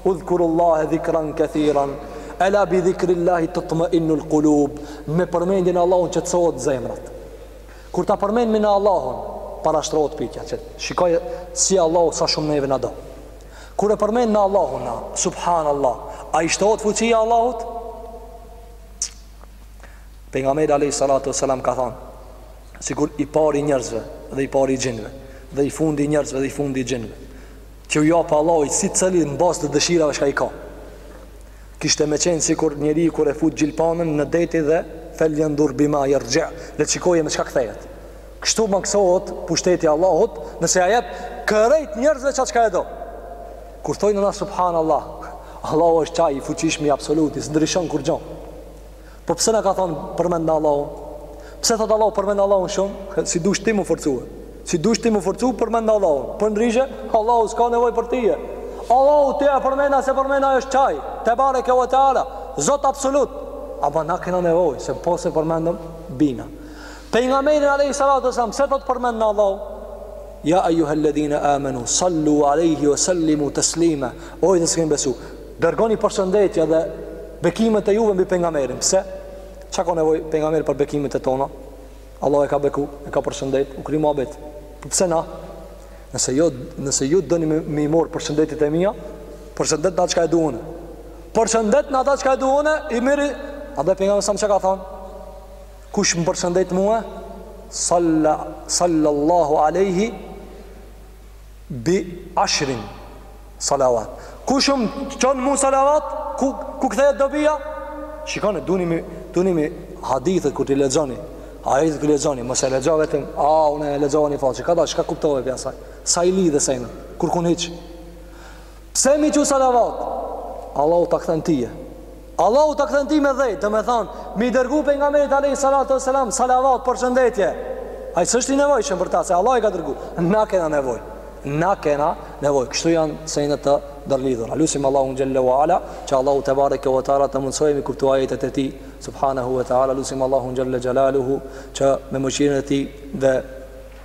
udhkurullaha dhikran kathiran ela bi dhikrillahi tatma'innul qulub me përmendjen e Allahut qetësohen zemrat kur ta përmendim Allahun parashtrohet pytja që shiko si Allahu sa shumë neve na do kur e përmendim Allahun na subhanallah a i shtohet fuqia e Allahut pejgamberi alayhi salatu wasalam ka thon sikur i pari i njerëzve dhe i pari i xhinëve, dhe i fundi i njerëzve dhe i fundi i xhinëve. Që u japë Allahu secilit në bazë të dëshirave çka i ka. Kishte me qenë sikur njeri kur e fut gjilpanën në det dhe feljendhur bima jerxhi, le të shikoje me çka kthehet. Kështu pakësohet pushteti i Allahut nëse ja jep krejt njerëzve qa çka e do. Kur thojmë na subhanallah, Allahu është qaj i fuqishmi absoluti, s'ndryshon kurgjo. Po pse na ka thon përmendne Allahun? Pse thot Allahu përmendne Allahun shumë? Si dush ti m'u forcue? Si dush ti m'u forcu përmendne Allahun? Përndryshe, Allahu s'ka nevojë për tije. Allahu ti e përmenda s'e përmenda është qaj, tebareke ve teala, Zot absolut. Ama na kena nevojë se po s'e përmendëm bina. Pejgamberi alayhi salatu wasallam pse thot përmendne Allahun? Ja ayyuhalladhina amanu sallu alayhi wa sallimu taslima. O ju që keni besu, Dërgoni përshëndetje dhe bekimet e juve mbi pejgamberin. Pse? Çka ka nevojë pejgamberi për bekimet e tona? Allah e ka beku, e ka përshëndet, u kry muhabet. Po pse na? Nëse ju, nëse ju doni me, me i mor përshëndetjet e mia, përshëndetne çka e du une. Përshëndetne ata çka e du une, i mirë. Edhe pejgamberi selam çka ka thon? Kush më përshëndet mua? Salla sallallahu alaihi bi ashrin Salavat. Kush më çon mu salavat, ku, ku kthehet dobija? Shikone, duni m'i, duni m'i hadithet kur t'i lexoni, ajetet kur i lexoni, mos e lexo vetëm, a, une e lexova një faqe, ka da, çka kuptove prej asaj? Sa i lidhe senet, kurkun hiç? Pse m'i çu salavat? Allahu ta kthen tije. Allahu ta kthen ti me dhejtë, domethonë, m'i dërgu pejgamberit alejhi salatu ve selam, salavat përshëndetje. Ai s'është i nevojshëm për ta, se Allahu i ka dërgu. Na kena nevoj, na kena nevoj. Kështu janë senet t'ndërlidhura. Lusim Allahun xhele wa ala, që Allahu tebareke ve teala ta mundësojë m'i kuptu ajetet e tij, subhanahu wa ta'ala. Lusim Allahun xhele xhelaluhu, që me mëshirën e tij dhe